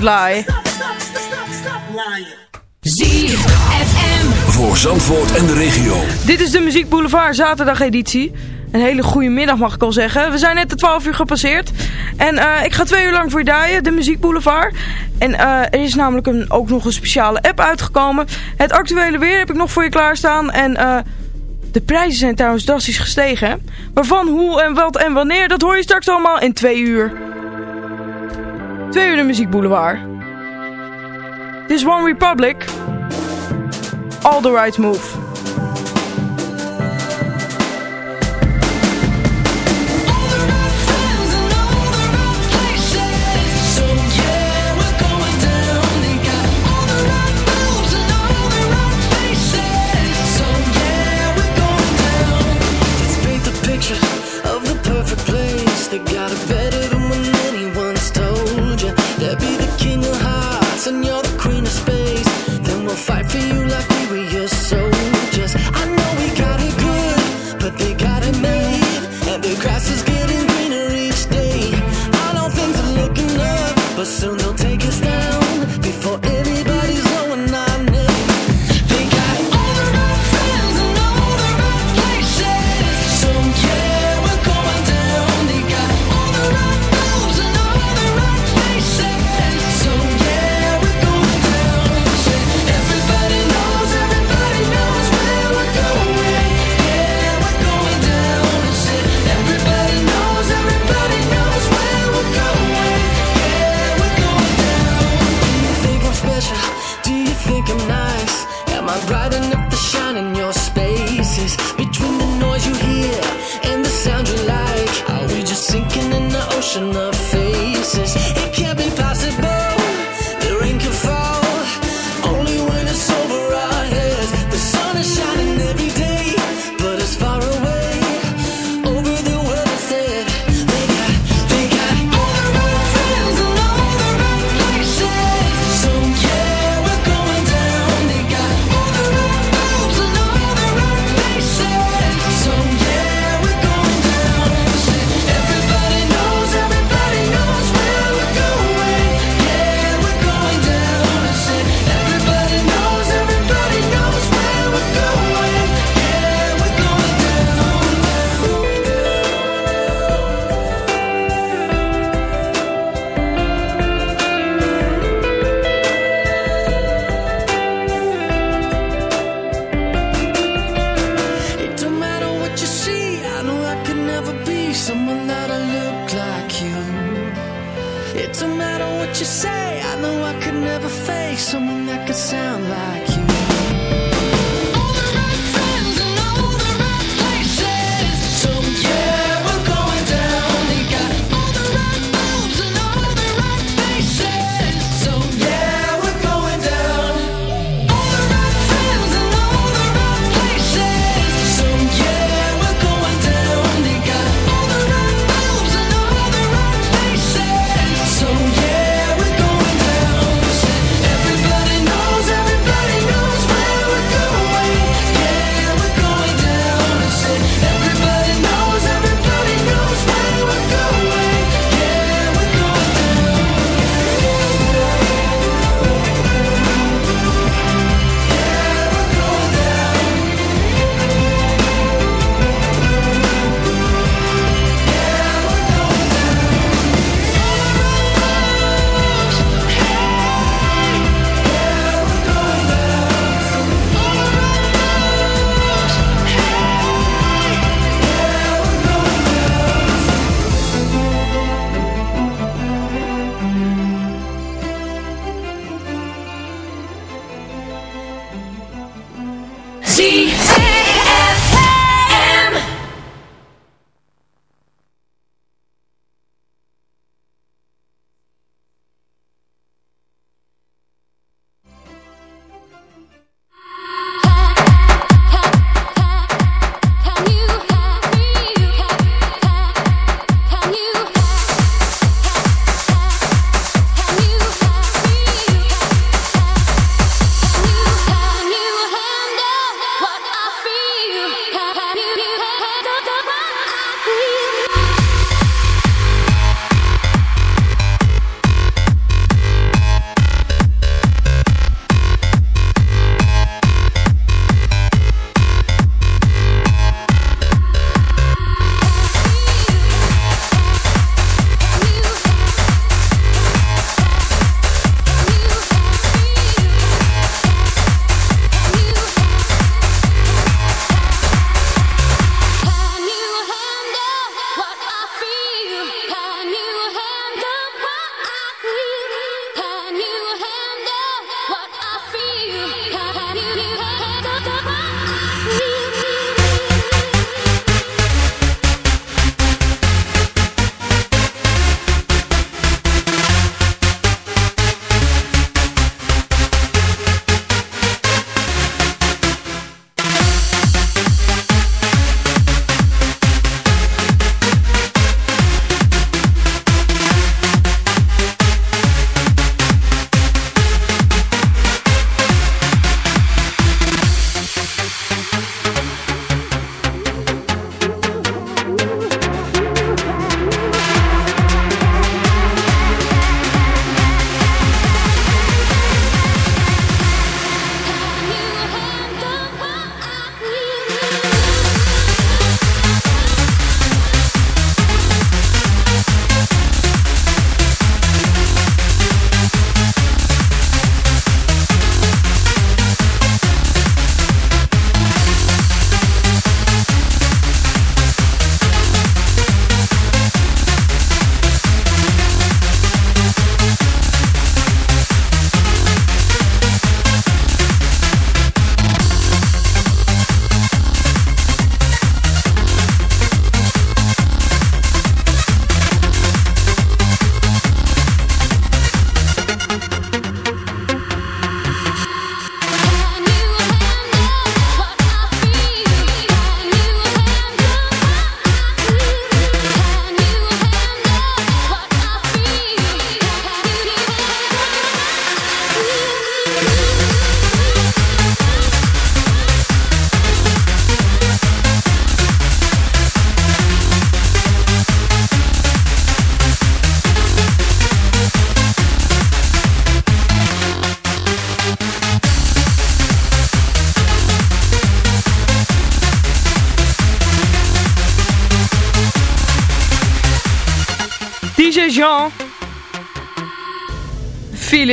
Don't lie. ZFM. Voor Zandvoort en de regio. Dit is de Muziek Boulevard zaterdag editie. Een hele goede middag mag ik al zeggen. We zijn net de 12 uur gepasseerd. En eh, ik ga twee uur lang voor je draaien, de Muziek Boulevard. En eh, er is namelijk een, ook nog een speciale app uitgekomen. Het actuele weer heb ik nog voor je klaarstaan. En eh, de prijzen zijn trouwens drastisch gestegen. Waarvan, hoe en wat en wanneer, dat hoor je straks allemaal in twee uur. Twee uur de Muziek Boulevard. Dit is One Republic. All the right move.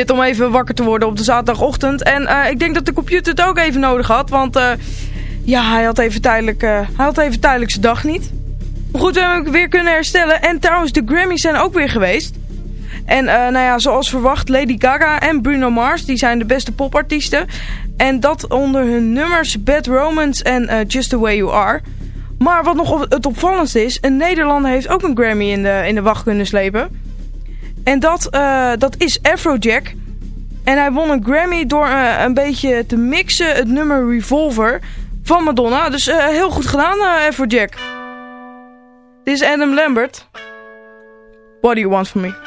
Om even wakker te worden op de zaterdagochtend. En eh, ik denk dat de computer het ook even nodig had, want eh, ja, hij had, even tijdelijk, eh, hij had even tijdelijk zijn dag niet. Maar goed, we hebben hem weer kunnen herstellen. En trouwens, de Grammys zijn ook weer geweest. En nou ja, zoals verwacht, Lady Gaga en Bruno Mars, die zijn de beste popartiesten. En dat onder hun nummers Bad Romance en Just The Way You Are... Maar wat nog het opvallendste is, een Nederlander heeft ook een Grammy in de, in de wacht kunnen slepen. En dat, eh, dat is Afrojack. En hij won een Grammy door eh, een beetje te mixen het nummer Revolver van Madonna. Dus eh, heel goed gedaan, Afrojack. Dit is Adam Lambert. What do you want from me?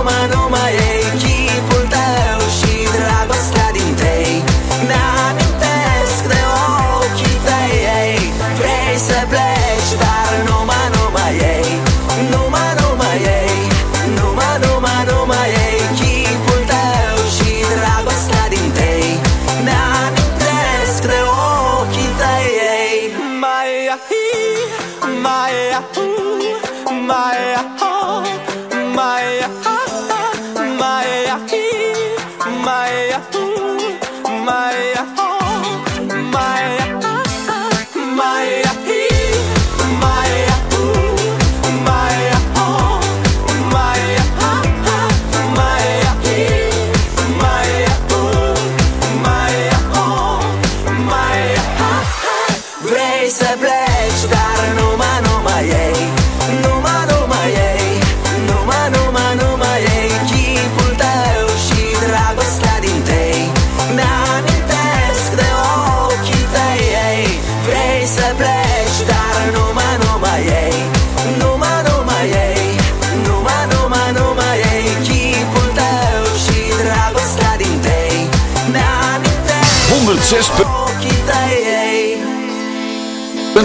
my, my.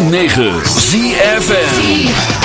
106.9 ZFN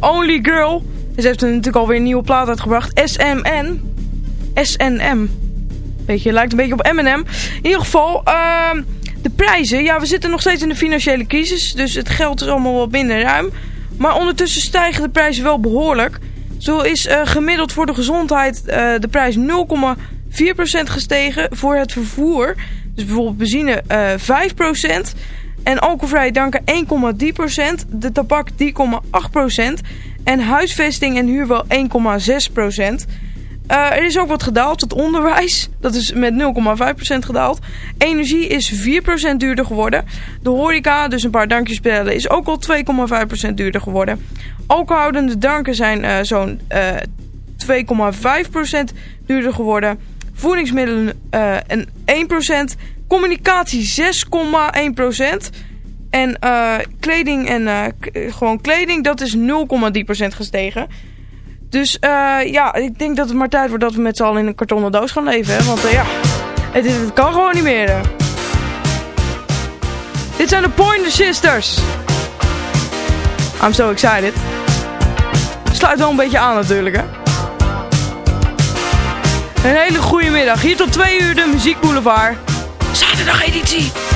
Only Girl. Ze heeft natuurlijk alweer een nieuwe plaat uitgebracht. SMN. SNM. Beetje, lijkt een beetje op M&M. In ieder geval, ehm, de prijzen. Ja, we zitten nog steeds in de financiële crisis. Dus het geld is allemaal wat minder ruim. Maar ondertussen stijgen de prijzen wel behoorlijk. Zo is uh, gemiddeld voor de gezondheid uh, de prijs 0,4% gestegen. Voor het vervoer, dus bijvoorbeeld benzine, uh, 5%. En alcoholvrije dranken 1,3%. De tabak 3,8%. En huisvesting en huur wel 1,6%. Uh, er is ook wat gedaald. Het onderwijs, dat is met 0,5% gedaald. Energie is 4% duurder geworden. De horeca, dus een paar dankjes bellen, is ook al 2,5% duurder geworden. Alcoholhoudende dranken zijn uh, zo'n uh, 2,5% duurder geworden. Voedingsmiddelen een 1%. Communicatie 6,1%. En kleding en gewoon kleding, dat is 0,3% gestegen. Dus uh, ja, ik denk dat het maar tijd wordt dat we met z'n allen in een kartonnen doos gaan leven. Hè? Want ja, het, het, kan gewoon niet meer. Dit zijn de Pointer Sisters. I'm so excited. Sluit wel een beetje aan natuurlijk hè. Een hele goede middag. Hier tot twee uur de Muziek Boulevard. Zaterdag editie.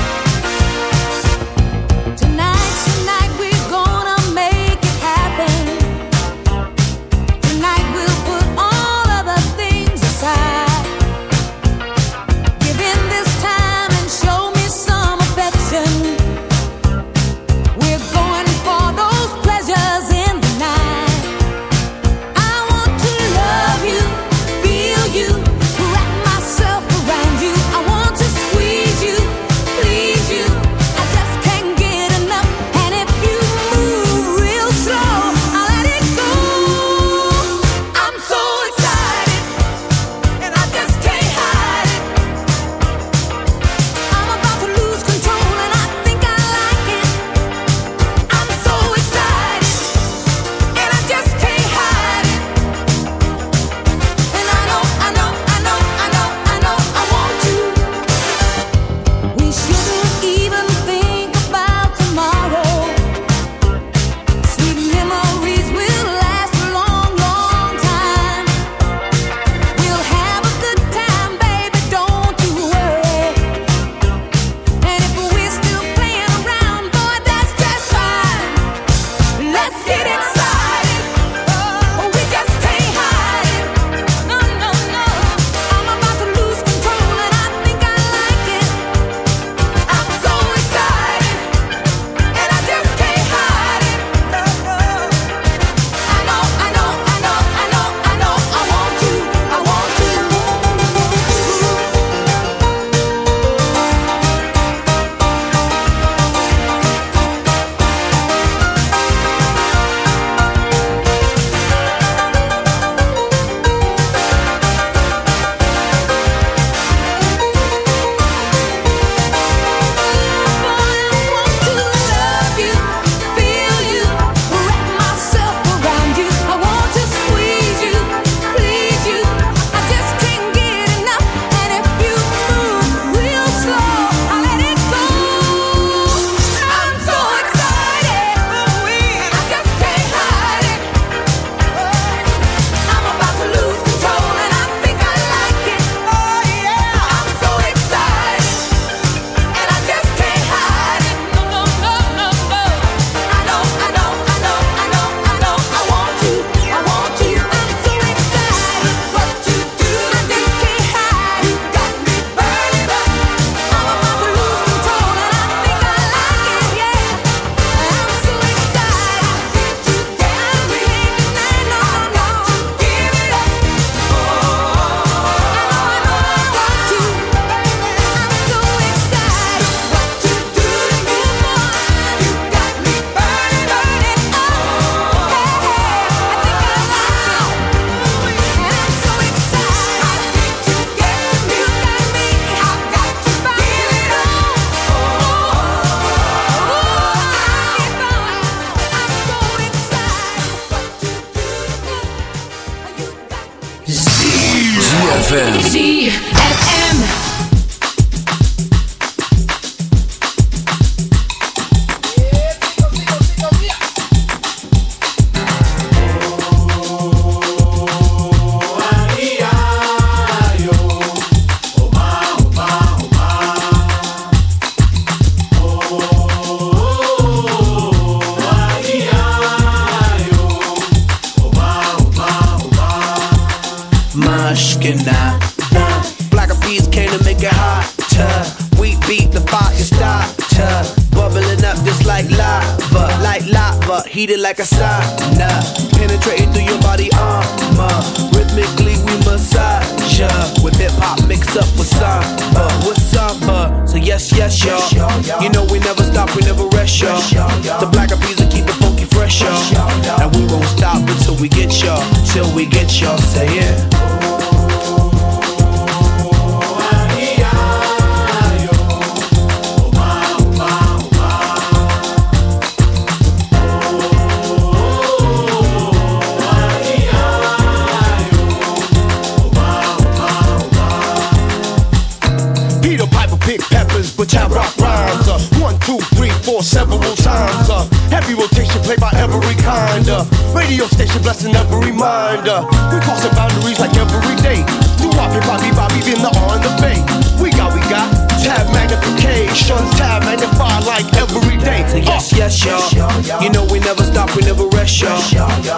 Radio station blessing every mind. Uh, we crossing boundaries like every day. Do Bobby, Bobby, Bobby, in the on the bay. We got, we got tab magnification, tab magnified like every day. So yes, yes, y'all. You know we never stop, we never rest, y'all.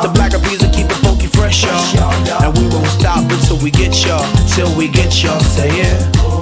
The black will keep it funky fresh, y'all. And we won't stop until we get y'all, till we get y'all. Say it.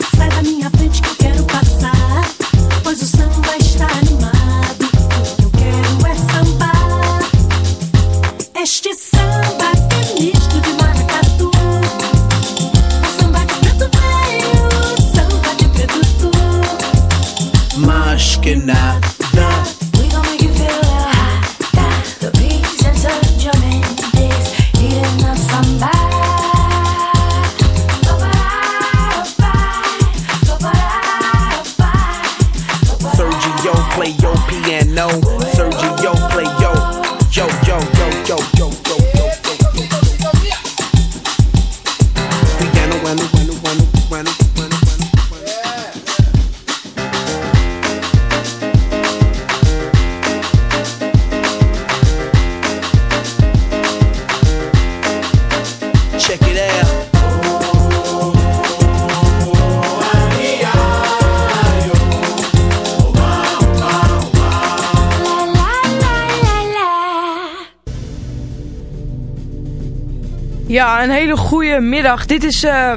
Ja, een hele goede middag. Dit is eh,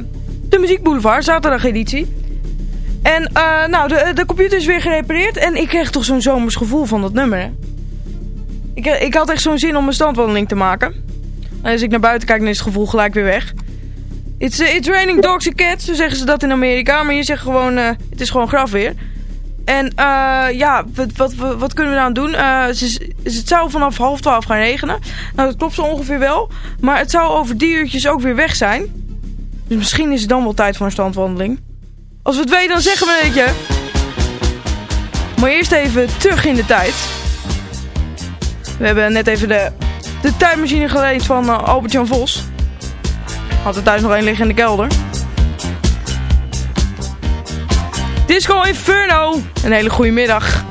de Muziek Boulevard, zaterdag editie. En eh, nou, de, de computer is weer gerepareerd en ik kreeg toch zo'n zomers gevoel van dat nummer. Ik, eh, ik had echt zo'n zin om een standwandeling te maken. En als ik naar buiten kijk, dan is het gevoel gelijk weer weg. It's, it's raining dogs and cats, zo zeggen ze dat in Amerika. Maar je zegt gewoon, het is gewoon graf weer. En eh, ja, wat, wat, wat, kunnen we nou doen? Eh, het zou vanaf half twaalf gaan regenen. Nou, dat klopt zo ongeveer wel. Maar het zou over die uurtjes ook weer weg zijn. Dus misschien is het dan wel tijd voor een standwandeling. Als we het weten, dan zeggen we het je. Maar eerst even terug in de tijd. We hebben net even de, de tijdmachine geleend van eh, Albert-Jan Vos. Had er thuis nog één liggen in de kelder. Disco Inferno. Een hele goede middag.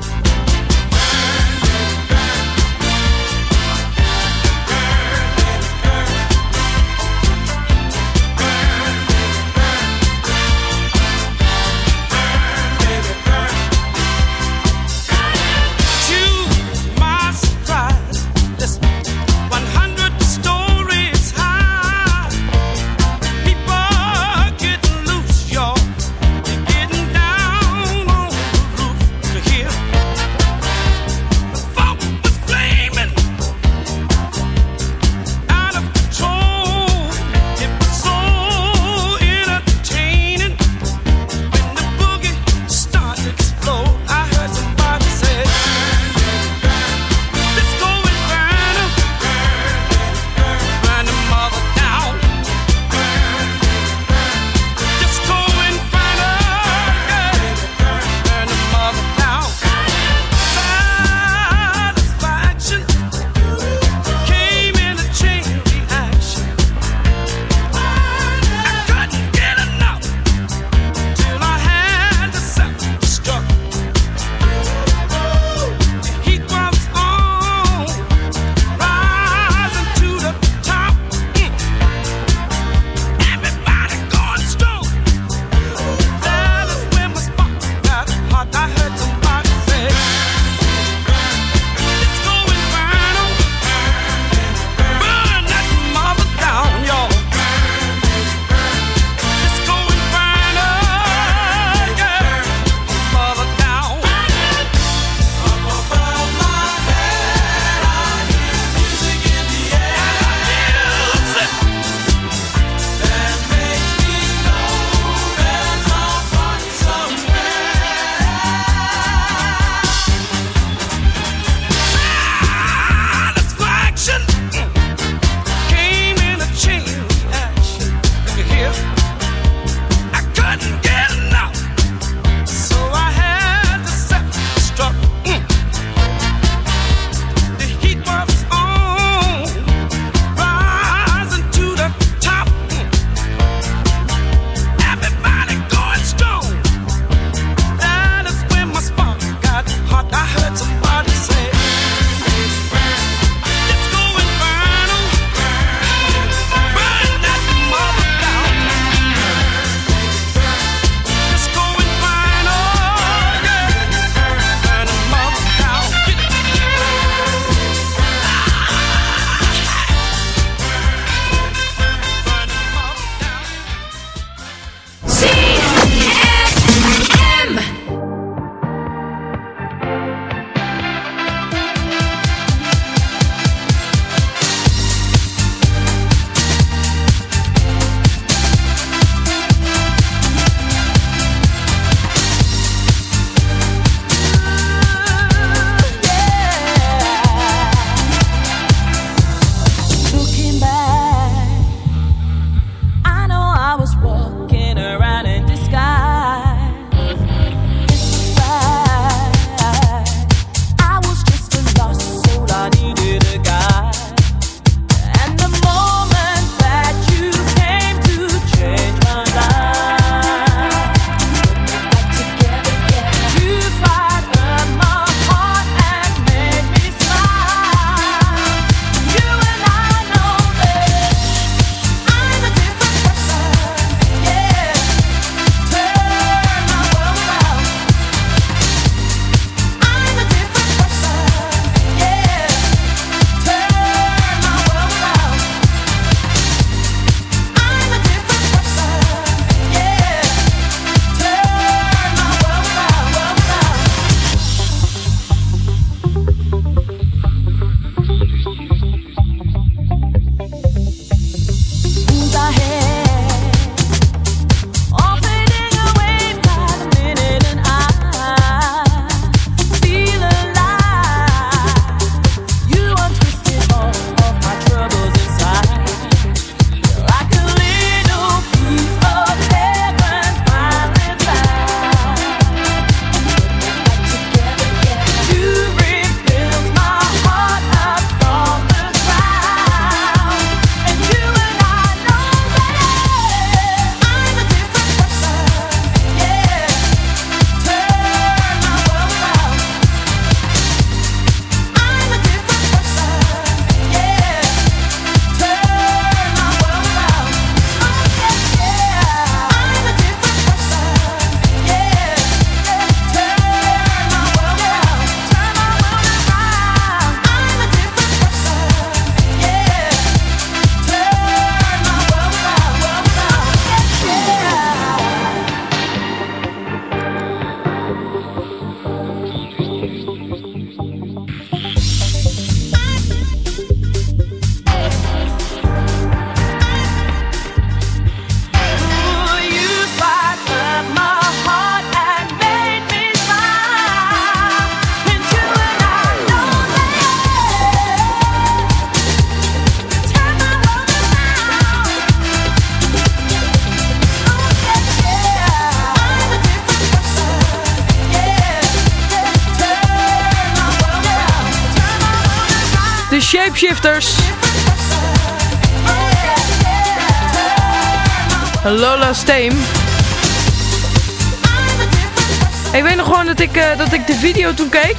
Eh, dat ik de video toen keek.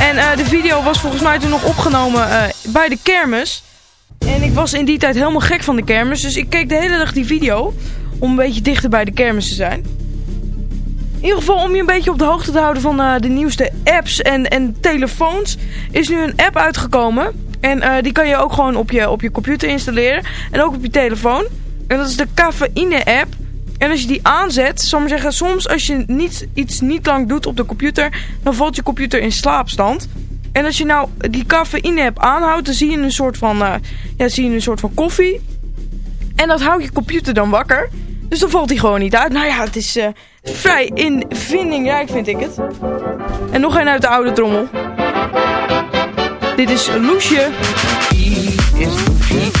En eh, de video was volgens mij toen nog opgenomen eh, bij de kermis. En ik was in die tijd helemaal gek van de kermis. Dus ik keek de hele dag die video. Om een beetje dichter bij de kermis te zijn. In ieder geval om je een beetje op de hoogte te houden van de nieuwste apps en, en telefoons. Is nu een app uitgekomen. En die kan je ook gewoon op je, op je computer installeren. En ook op je telefoon. En dat is de Cafeïne app. En als je die aanzet, zal maar zeggen, soms als je niet, iets niet lang doet op de computer, dan valt je computer in slaapstand. En als je nou die cafeïne app aanhoudt, dan zie je een soort van, uh, ja, zie je een soort van koffie. En dat houdt je computer dan wakker. Dus dan valt hij gewoon niet uit. Nou ja, het is uh, vrij invindingrijk vind ik het. En nog een uit de oude trommel. Dit is Loesje. is Loesje.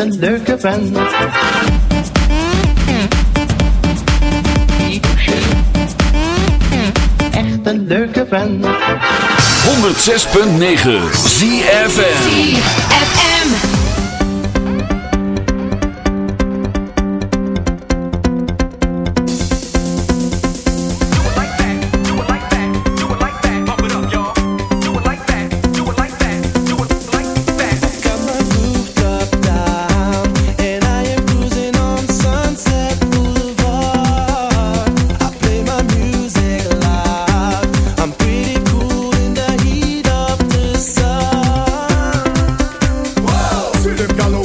Een leuke vent. Echt een leuke vent. 106.9 ZFM.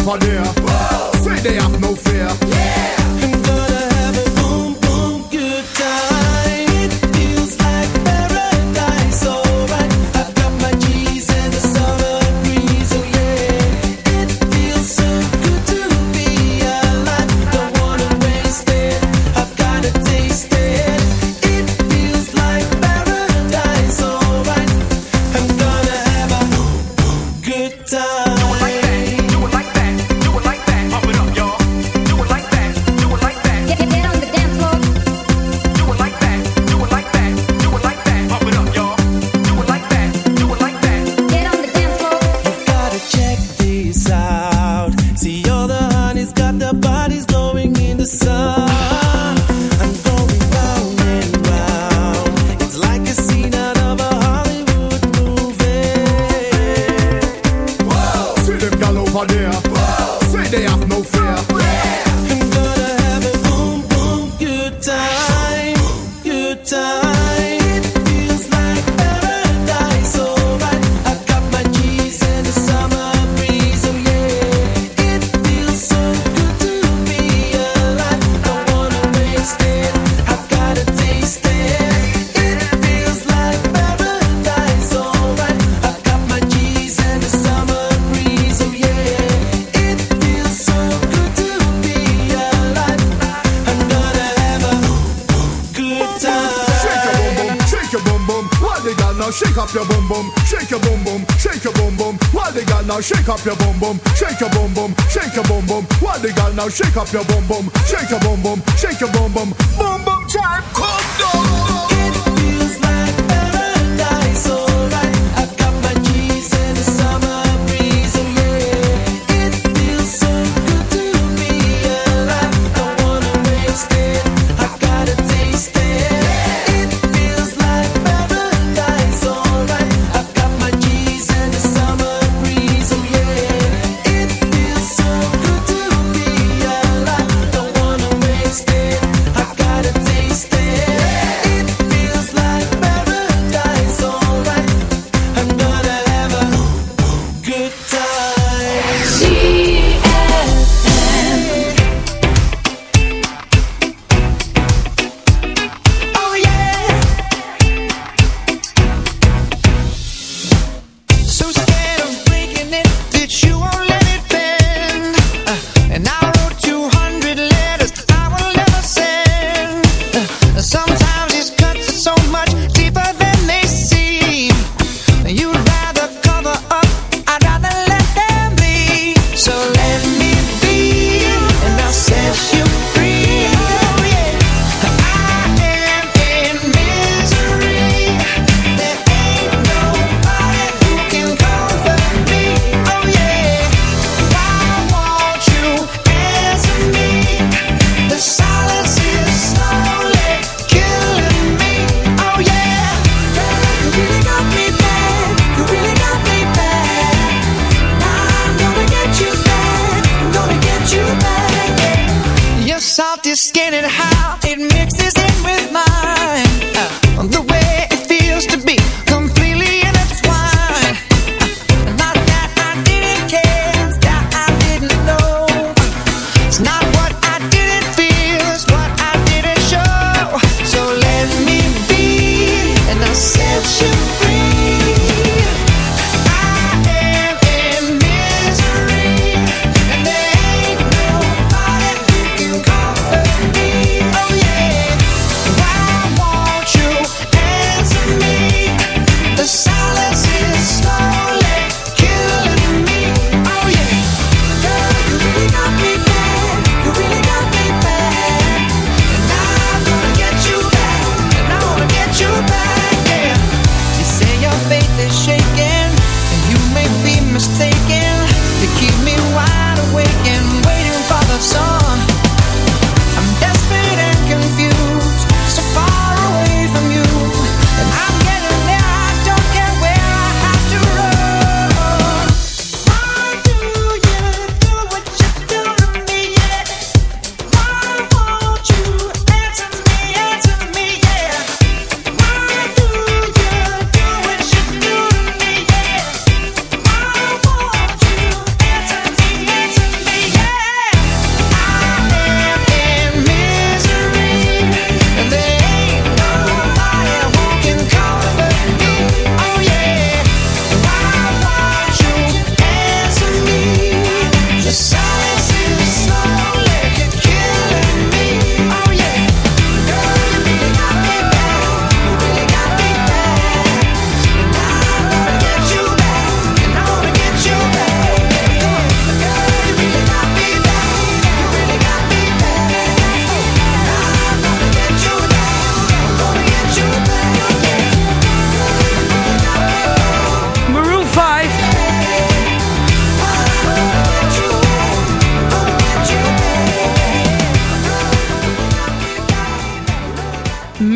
Over there. Say they have no fear. I'm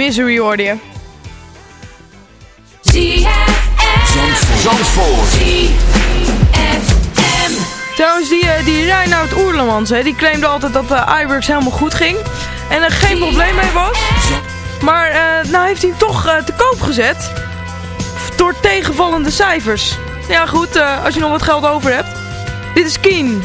Misery hoorde je. Zandvoort. Trouwens, die, eh, die Reinoud Oerlemans, hè, die claimde altijd dat eh, de Iwerks helemaal goed ging. En er geen probleem mee was. Maar uh, nou heeft hij toch te koop gezet. Door tegenvallende cijfers. Ja goed, als je nog wat geld over hebt. Dit is Keen.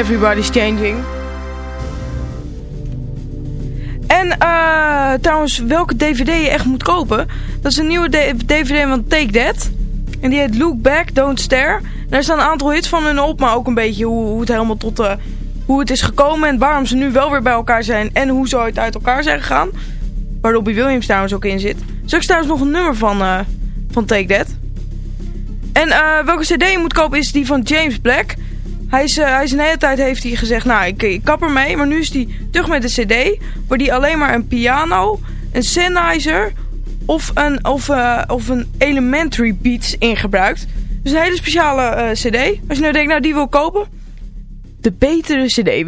Everybody's changing. En eh trouwens, welke DVD je echt moet kopen. Dat is een nieuwe DVD van Take That. En die heet Look Back, Don't Stare. Daar staan een aantal hits van hun op. Maar ook een beetje hoe, hoe het helemaal tot eh, hoe het is gekomen. En waarom ze nu wel weer bij elkaar zijn. En hoe ze ooit uit elkaar zijn gegaan. Waar Robbie Williams trouwens ook in zit. Straks trouwens nog een nummer van, eh, van Take That. En welke cd je moet kopen is die van James Black. Hij is, eh, hij is een hele tijd heeft hij gezegd, nou ik, ik kap ermee. Maar nu is hij terug met de cd. Waar hij alleen maar een piano, een Sennheiser of een, of, eh, of een Elementary Beats in gebruikt. Dus een hele speciale eh, cd. Als je nou denkt, nou die wil kopen. De betere cd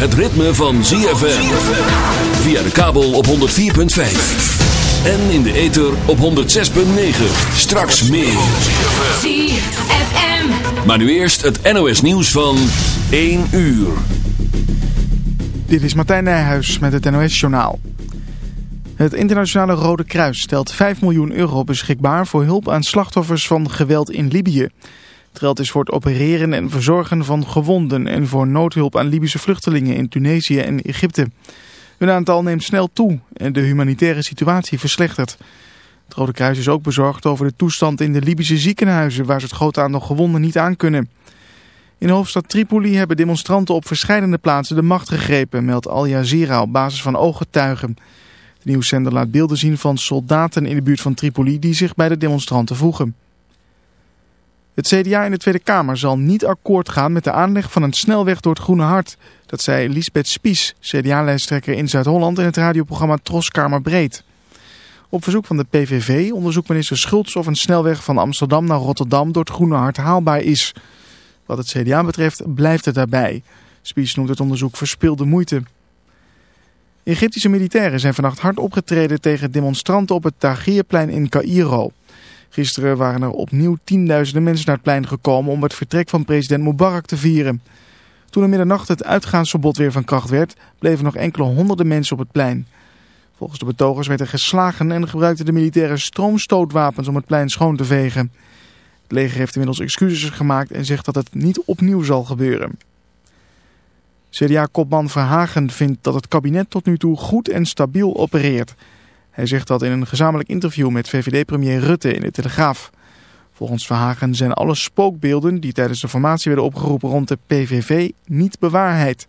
het ritme van ZFM. Via de kabel op 104.5. En in de ether op 106.9. Straks meer. ZFM. Maar nu eerst het NOS nieuws van 1 uur. Dit is Martijn Nijhuis met het NOS-journaal. Het Internationale Rode Kruis stelt 5 miljoen euro beschikbaar voor hulp aan slachtoffers van geweld in Libië. Geld is voor het opereren en verzorgen van gewonden en voor noodhulp aan Libische vluchtelingen in Tunesië en Egypte. Hun aantal neemt snel toe en de humanitaire situatie verslechtert. Het Rode Kruis is ook bezorgd over de toestand in de Libische ziekenhuizen waar ze het grote aantal gewonden niet aan kunnen. In de hoofdstad Tripoli hebben demonstranten op verschillende plaatsen de macht gegrepen, meldt Al Jazeera op basis van ooggetuigen. De nieuwszender laat beelden zien van soldaten in de buurt van Tripoli die zich bij de demonstranten voegen. Het CDA in de Tweede Kamer zal niet akkoord gaan met de aanleg van een snelweg door het Groene Hart. Dat zei Lisbeth Spies, CDA-lijsttrekker in Zuid-Holland in het radioprogramma Troskamer Breed. Op verzoek van de PVV onderzoekt minister Schultz of een snelweg van Amsterdam naar Rotterdam door het Groene Hart haalbaar is. Wat het CDA betreft blijft het daarbij. Spies noemt het onderzoek verspilde moeite. Egyptische militairen zijn vannacht hard opgetreden tegen demonstranten op het Tahrirplein in Cairo. Gisteren waren er opnieuw tienduizenden mensen naar het plein gekomen om het vertrek van president Mubarak te vieren. Toen in middernacht het uitgaansverbod weer van kracht werd, bleven nog enkele honderden mensen op het plein. Volgens de betogers werd er geslagen en gebruikten de militairen stroomstootwapens om het plein schoon te vegen. Het leger heeft inmiddels excuses gemaakt en zegt dat het niet opnieuw zal gebeuren. CDA-kopman Verhagen vindt dat het kabinet tot nu toe goed en stabiel opereert. Hij zegt dat in een gezamenlijk interview met VVD-premier Rutte in de Telegraaf. Volgens Verhagen zijn alle spookbeelden die tijdens de formatie werden opgeroepen rond de PVV niet bewaarheid.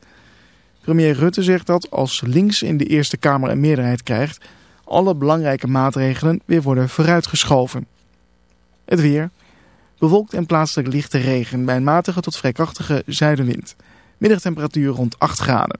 Premier Rutte zegt dat als links in de Eerste Kamer een meerderheid krijgt, alle belangrijke maatregelen weer worden vooruitgeschoven. Het weer. Bewolkt en plaatselijk lichte regen bij een matige tot vrij krachtige zuidenwind. Middagtemperatuur rond 8 graden.